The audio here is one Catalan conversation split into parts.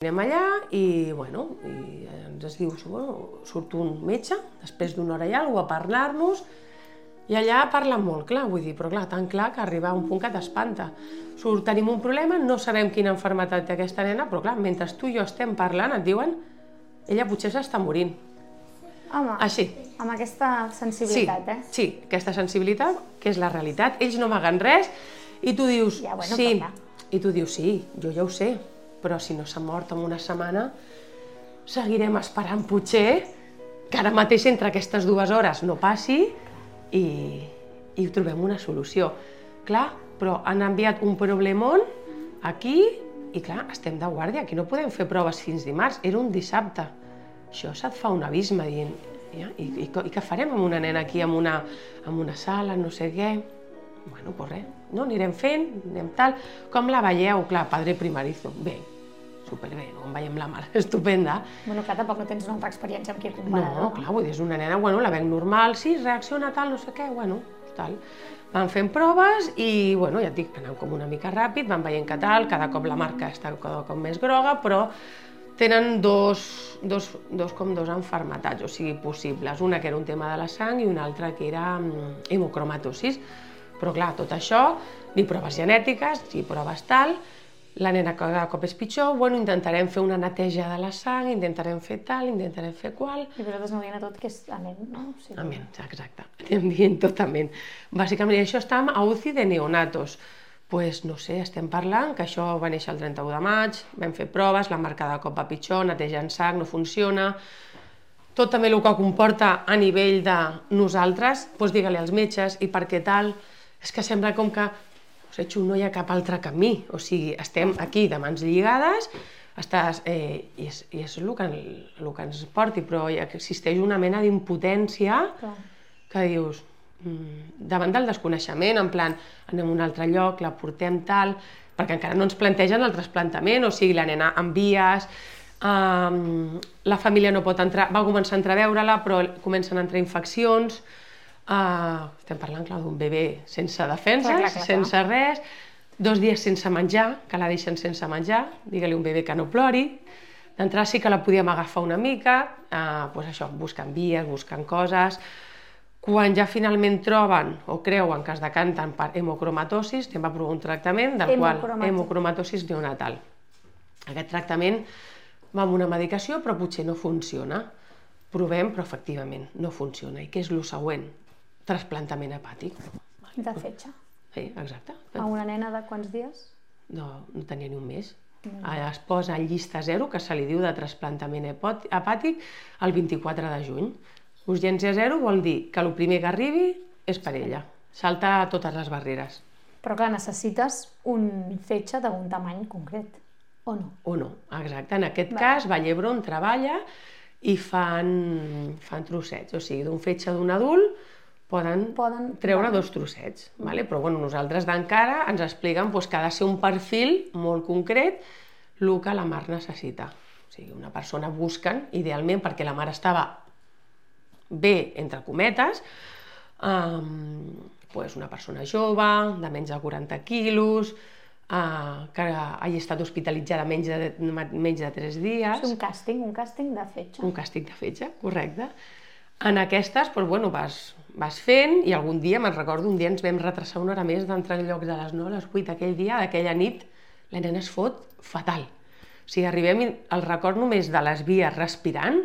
Anem allà i, bueno, i ens diu, bueno, surt un metge, després d'una hora i alguna a parlar-nos, i allà parlen molt clar, vull dir, però clar, tan clar que arriba a un punt que t'espanta. Surt, tenim un problema, no sabem quina enfermetat té aquesta nena, però clar, mentre tu i jo estem parlant, et diuen, ella potser s'està morint. Home, Així. amb aquesta Sí, sensibilitat, eh? sí, aquesta sensibilitat, que és la realitat. Ells no amaguen res i tu dius, Ja, bueno, sí, i tu dius, sí, jo ja ho sé, però si no s'ha mort en una setmana, seguirem esperant potser que ara mateix entre aquestes dues hores no passi i, i trobem una solució. Clar, però han enviat un problemón aquí i clar, estem de guàrdia, aquí no podem fer proves fins dimarts, era un dissabte. Això se't fa un abisme dient, ja, i, i, i què farem amb una nena aquí, amb una, amb una sala, no sé què? Bueno, pues res, no? anirem fent, anem tal. Com la veieu? Clar, padre primarizo. Bé, superbé, no? em veiem la mare estupenda. Bueno, clar, tampoc no tens una altra experiència amb qui comparar, No, clar, vull dir, és una nena, bueno, la veig normal, sí, reacciona tal, no sé què, bueno, tal. Van fent proves i, bueno, ja et dic, anant com una mica ràpid, van veient que tal, cada cop la marca està cada cop més groga, però tenen dos, dos, dos, com dos enfermetats, o sigui, possibles. Una que era un tema de la sang i una altra que era mm, hemocromatosis. Però clar, tot això, ni proves genètiques, ni proves tal, la nena cada cop és pitjor, bueno, intentarem fer una neteja de la sang, intentarem fer tal, intentarem fer qual... I vosaltres no dient a tot que és amén, no? O sigui, Amén, exacte. Anem dient tot amén. Bàsicament, això està a UCI de neonatos. pues, no sé, estem parlant que això va néixer el 31 de maig, vam fer proves, la marca de cop va pitjor, netejant sang, no funciona, tot també el que comporta a nivell de nosaltres, doncs digue-li als metges i per què tal, és que sembla com que o sigui, no hi ha cap altre camí, o sigui, estem aquí de mans lligades, estàs, eh, i, és, i és el que, el que ens porti, però hi existeix una mena d'impotència que dius, mm, davant del desconeixement, en plan, anem a un altre lloc, la portem tal, perquè encara no ens plantegen el trasplantament, o sigui, la nena en vies, um, la família no pot entrar, va començar a entreveure-la, però comencen a entrar infeccions, uh, estem parlant, clar, d'un bebè sense defenses, Clar, clar, clar, sense res, dos dies sense menjar, que la deixen sense menjar, digue-li un bebè que no plori, d'entrada sí que la podíem agafar una mica, eh, pues això, buscant vies, buscant coses, quan ja finalment troben o creuen que es decanten per hemocromatosis, anem a provar un tractament del qual Hemocromatosi. hemocromatosis neonatal. Aquest tractament va amb una medicació però potser no funciona. Provem, però efectivament no funciona. I què és el següent? Trasplantament hepàtic. De fetge. Sí, exacte. A una nena de quants dies? No, no tenia ni un mes. Ara Es posa en llista zero, que se li diu de trasplantament hepàtic, el 24 de juny. Urgència zero vol dir que el primer que arribi és per ella. Salta totes les barreres. Però clar, necessites un fetge d'un tamany concret, o no? O no, exacte. En aquest cas, Vallebron treballa i fan, fan trossets. O sigui, d'un fetge d'un adult poden, Poden- treure dos trossets. Vale? Però bueno, nosaltres d'encara ens expliquen doncs, que ha de ser un perfil molt concret el que la mar necessita. O sigui, una persona busquen, idealment, perquè la mare estava bé, entre cometes, um, pues una persona jove, de menys de 40 quilos, uh, que hagi estat hospitalitzada menys de, menys de 3 dies, És un càsting, un càsting de fetge. un càstig de fetge, correcte. En aquestes, doncs, bueno, vas, vas fent i algun dia, me'n recordo, un dia ens vam retrasar una hora més d'entrar en llocs de les 9 a les 8 aquell dia, aquella nit, la nena es fot fatal. O sigui, arribem el record només de les vies respirant,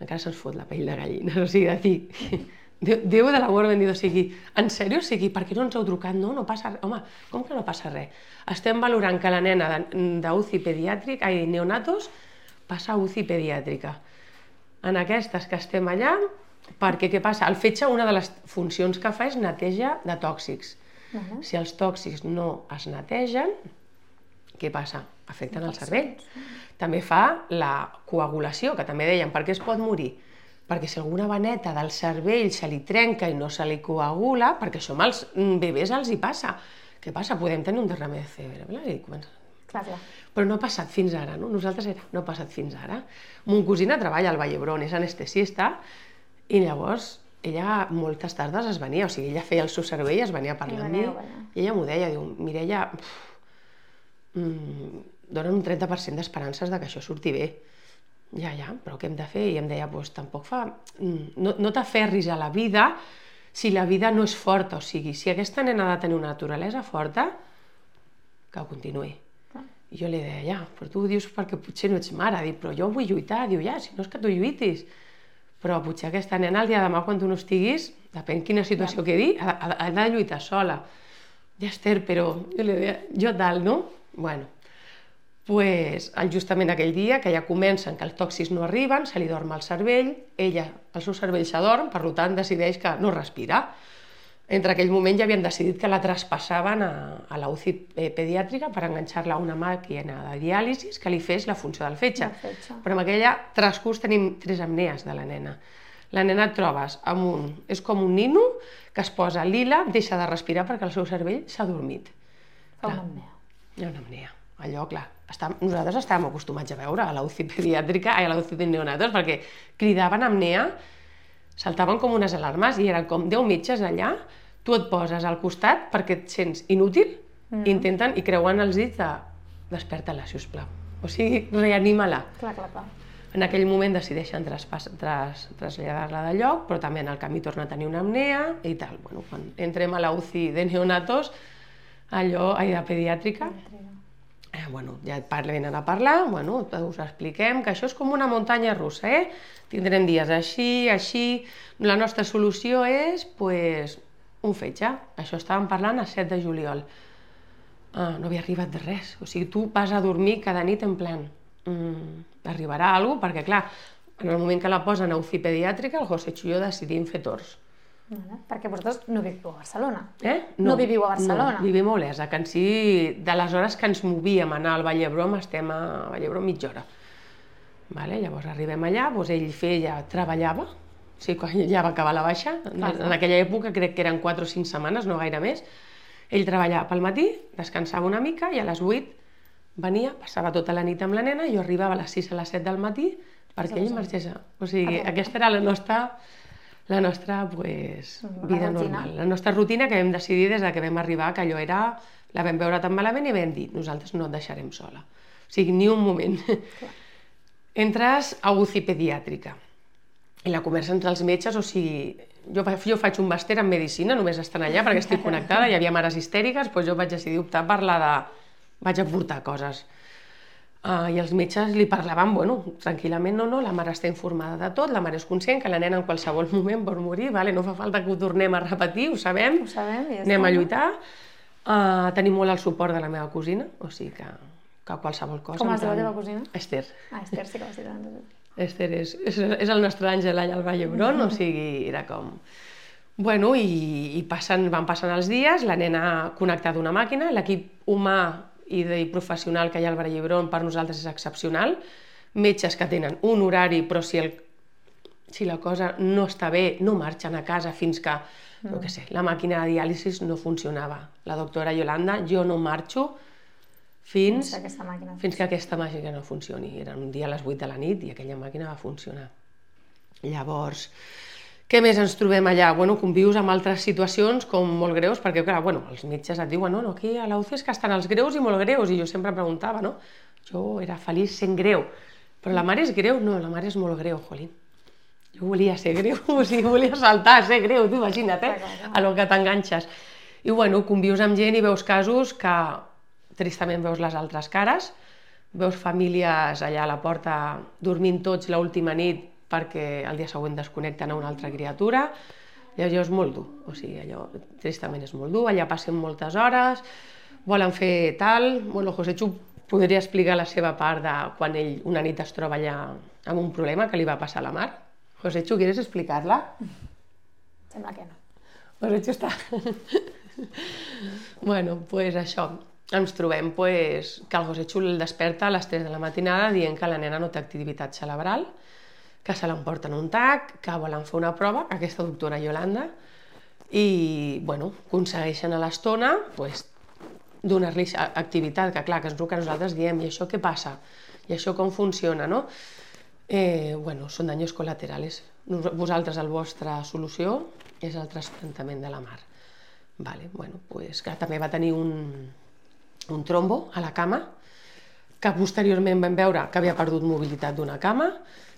encara se'ns fot la pell de gallina, o sigui, de dir, Déu, Déu de l'amor bendit, o sigui, en sèrio, o sigui, per què no ens heu trucat? No, no passa res. Home, com que no passa res? Estem valorant que la nena d'UCI pediàtric, ai, neonatos, passa a UCI pediàtrica. En aquestes que estem allà, perquè què passa? El fetge, una de les funcions que fa és neteja de tòxics. Vale. Si els tòxics no es netegen, què passa? Afecten el cervell. També fa la coagulació, que també deien, per què es pot morir? Perquè si alguna vaneta del cervell se li trenca i no se li coagula, perquè això els mm, bebès els hi passa. Què passa? Podem tenir un derrame cerebral i comença Clar, clar. però no ha passat fins ara, no? Nosaltres era, no ha passat fins ara. Mon cosina treballa al Vallebron, és anestesista, i llavors ella moltes tardes es venia, o sigui, ella feia el seu servei i es venia a parlar amb mi, i ella m'ho deia, diu, Mireia, mm, donen un 30% d'esperances de que això surti bé. Ja, ja, però què hem de fer? I em deia, doncs tampoc fa... mm, No, no t'aferris a la vida si la vida no és forta, o sigui, si aquesta nena ha de tenir una naturalesa forta, que continuï. Clar. I jo li deia, ja, però tu ho dius perquè potser no ets mare. Dic, però jo vull lluitar. Diu, ja, si no és que tu lluitis. Però potser aquesta nena el dia de demà, quan tu no estiguis, depèn quina situació quedi, ha, ha, ha de lluitar sola. Ja, Esther, però jo li deia, jo dalt, no? Bueno, pues, justament aquell dia, que ja comencen, que els tòxics no arriben, se li dorm el cervell, ella, el seu cervell s'adorm, per tant decideix que no respira. Entre aquell moment ja havien decidit que la traspassaven a, a la UCI pediàtrica per enganxar-la a una màquina de diàlisis que li fes la funció del fetge. Fetge. Però amb aquella transcurs tenim tres apnees de la nena. La nena et trobes amb un... És com un nino que es posa lila, deixa de respirar perquè el seu cervell s'ha dormit. Fa una apnea. Hi ha una apnea. Allò, clar, està, nosaltres estàvem acostumats a veure a la UCI pediàtrica, ai, a la UCI de neonatos, perquè cridaven apnea, saltaven com unes alarmes i eren com 10 metges allà, tu et poses al costat perquè et sents inútil, mm. intenten i creuen els dits de desperta-la, si us plau. O sigui, reanima-la. Clar, clar, clar. En aquell moment decideixen traspas- tras, traslladar-la de lloc, però també en el camí torna a tenir una apnea i tal. Bueno, quan entrem a la UCI de neonatos, allò, ai, de pediàtrica, eh, bueno, ja et parlen, a parlar, bueno, us expliquem que això és com una muntanya russa, eh? Tindrem dies així, així... La nostra solució és, pues, un fetge. Això estàvem parlant a 7 de juliol. Ah, no havia arribat de res. O sigui, tu vas a dormir cada nit en plan... Mm, arribarà alguna perquè, clar, en el moment que la posen a UCI pediàtrica, el José jo decidim fer torns. Vale. Perquè vosaltres no viviu a Barcelona. Eh? No viviu a Barcelona. No, vivim a Olesa, que en si, de les hores que ens movíem a anar al Vall d'Hebron, estem a Vall d'Hebron mitja hora. Vale? Llavors arribem allà, doncs ell feia, treballava, o sigui, quan ja va acabar la baixa, en, Clar, clar. en aquella època crec que eren 4 o 5 setmanes, no gaire més, ell treballava pel matí, descansava una mica i a les 8 venia, passava tota la nit amb la nena, jo arribava a les 6 a les 7 del matí perquè ell marxés. O sigui, aquesta era la nostra, la nostra pues, La vida rutina. normal. La nostra rutina que vam decidir des de que vam arribar, que allò era... La vam veure tan malament i vam dir, nosaltres no et deixarem sola. O sigui, ni un moment. Entres a UCI pediàtrica i la conversa entre els metges, o sigui, jo, jo faig un màster en medicina, només estant allà perquè estic connectada, hi havia mares histèriques, doncs jo vaig decidir optar per la de... vaig aportar coses. Uh, I els metges li parlaven, bueno, tranquil·lament, no, no, la mare està informada de tot, la mare és conscient que la nena en qualsevol moment pot morir, vale? no fa falta que ho tornem a repetir, ho sabem, Ho sabem ja anem a lluitar. Uh, tenim molt el suport de la meva cosina, o sigui que, que qualsevol cosa... Com es diu la teva cosina? Esther. Ah, Esther, sí que vas dir. Esther és, és, és el nostre àngel allà al Vall d'Hebron, o sigui, era com... Bueno, i, i passen, van passant els dies, la nena connectada a una màquina, l'equip humà i, de, professional que hi ha al Vall d'Hebron per nosaltres és excepcional, metges que tenen un horari, però si, el, si la cosa no està bé, no marxen a casa fins que, mm. jo què sé, la màquina de diàlisis no funcionava. La doctora Yolanda, jo no marxo fins, Fins màquina. fins que aquesta màquina no funcioni. Era un dia a les 8 de la nit i aquella màquina va funcionar. Llavors, què més ens trobem allà? Bueno, convius amb altres situacions com molt greus, perquè clar, bueno, els metges et diuen no, no, aquí a la UCI és que estan els greus i molt greus, i jo sempre preguntava, no? Jo era feliç sent greu, però la mare és greu? No, la mare és molt greu, jolín. Jo volia ser greu, o sigui, volia saltar, ser greu, tu imagina't, eh? A lo que t'enganxes. I bueno, convius amb gent i veus casos que tristament veus les altres cares, veus famílies allà a la porta dormint tots l'última nit perquè el dia següent desconnecten a una altra criatura, i allò és molt dur, o sigui, allò tristament és molt dur, allà passen moltes hores, volen fer tal... Bueno, José Chu podria explicar la seva part de quan ell una nit es troba allà amb un problema que li va passar a la mar. José Chu, ¿quieres explicar-la? Sembla que no. José Chu està... bueno, pues això, ens trobem pues, que el José Chu el desperta a les 3 de la matinada dient que la nena no té activitat cerebral, que se l'emporten un tac, que volen fer una prova, aquesta doctora Yolanda, i bueno, aconsegueixen a l'estona pues, donar-li activitat, que clar, que és el que nosaltres diem, i això què passa? I això com funciona, no? Eh, bueno, són daños colaterales. Nos- Vosaltres, la vostra solució és el trasplantament de la mar. Vale, bueno, pues, que també va tenir un, un trombo a la cama, que posteriorment vam veure que havia perdut mobilitat d'una cama,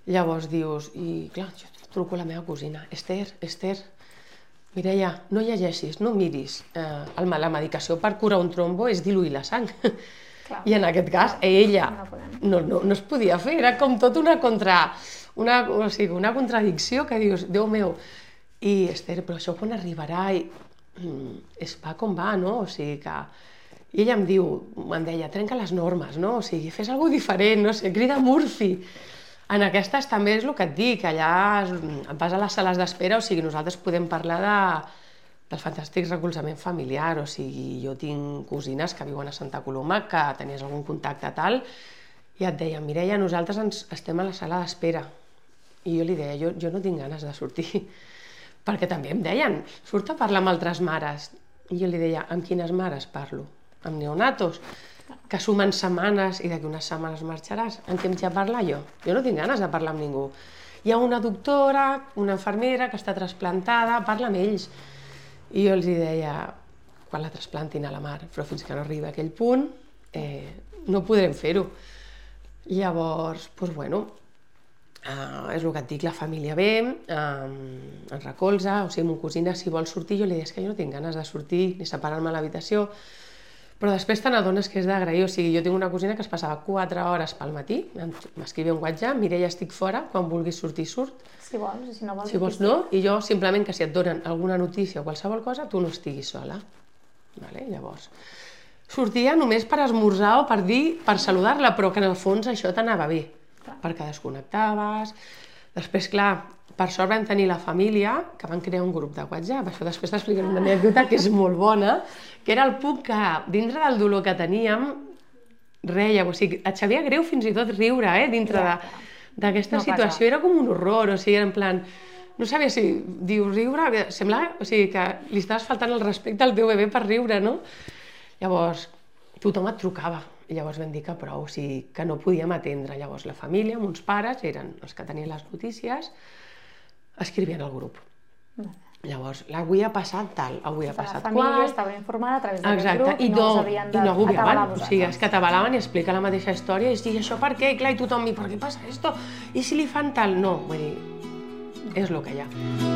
llavors dius, i clar, jo truco a la meva cosina, Esther, Esther, Mireia, no llegeixis, no miris. Eh, la medicació per curar un trombo és diluir la sang. Clar. I en aquest cas, ella no, no, no es podia fer, era com tot una contra... Una, o sigui, una contradicció que dius, Déu meu, i Esther, però això quan arribarà? I, mm, es va com va, no? O sigui que... I ella em diu, em deia, trenca les normes, no? O sigui, fes alguna diferent, no sé, crida Murphy. En aquestes també és el que et dic, allà vas a les sales d'espera, o sigui, nosaltres podem parlar de, del fantàstic recolzament familiar, o sigui, jo tinc cosines que viuen a Santa Coloma, que tenies algun contacte tal, i et deien, Mireia, nosaltres ens, estem a la sala d'espera. I jo li deia, jo, jo no tinc ganes de sortir, perquè també em deien, surt a parlar amb altres mares. I jo li deia, amb quines mares parlo? Amb neonatos? Que sumen setmanes i d'aquí unes setmanes marxaràs. En em ja parlar jo? Jo no tinc ganes de parlar amb ningú. Hi ha una doctora, una infermera que està trasplantada, parla amb ells. I jo els hi deia, quan la trasplantin a la mar, però fins que no arribi a aquell punt, eh, no podrem fer-ho. Llavors, doncs, bueno, Uh, és el que et dic, la família ve, uh, ens recolza, o sigui, mon cosina si vol sortir, jo li dic, és que jo no tinc ganes de sortir ni separar-me a l'habitació, però després te n'adones que és d'agrair, o sigui, jo tinc una cosina que es passava 4 hores pel matí, m'escrivia un WhatsApp, Mireia, estic fora, quan vulguis sortir, surt, Si vols, i si no vols... si vols no, i jo simplement que si et donen alguna notícia o qualsevol cosa, tu no estiguis sola. Vale? Llavors, sortia només per esmorzar o per dir, per saludar-la, però que en el fons això t'anava bé, perquè desconnectaves. Després, clar, per sort vam tenir la família que van crear un grup de WhatsApp. Això després t'explicaré una anècdota que és molt bona, que era el punt que, dintre del dolor que teníem, reia, o sigui, et sabia greu fins i tot riure, eh, dintre Ja, d'aquesta No passa. situació. Era com un horror, o sigui, era en plan... No sabia si dius riure, sembla o sigui, que li estaves faltant el respecte al teu bebè per riure, no? Llavors, tothom et trucava. I llavors vam dir que prou, o sigui, que no podíem atendre. Llavors, la família, uns pares, eren els que tenien les notícies, escrivien al grup. Llavors, avui ha passat tal, avui ha La passat família qual... estava informada a través d'aquest grup i no, no havien i de no agobiaven, o sigui, és que t'avalaven i explica la mateixa història i es això per què? I clar, i tothom, i per què passa esto? I si li fan tal? No, vull dir, és el que hi ha.